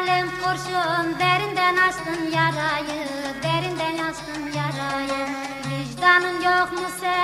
zalim kurşun derinden açtın yarayı Derinden açtın yarayı. Vicdanın yok mu senin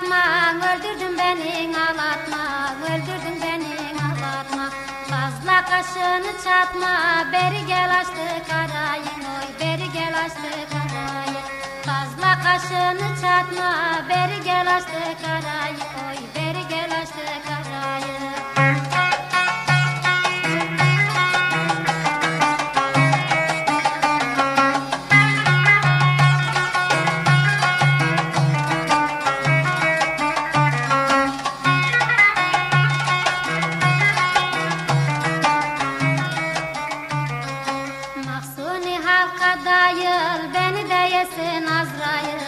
sendenim atma, öldürdün beni ağlatma, öldürdün beni ağlatma. Fazla kaşını çatma, beri gel açtı karayın, oy. Beri gel açtı karayın. Fazla kaşını çatma, beri gel açtı karayın, oy. Beri gel açtı серце назрає.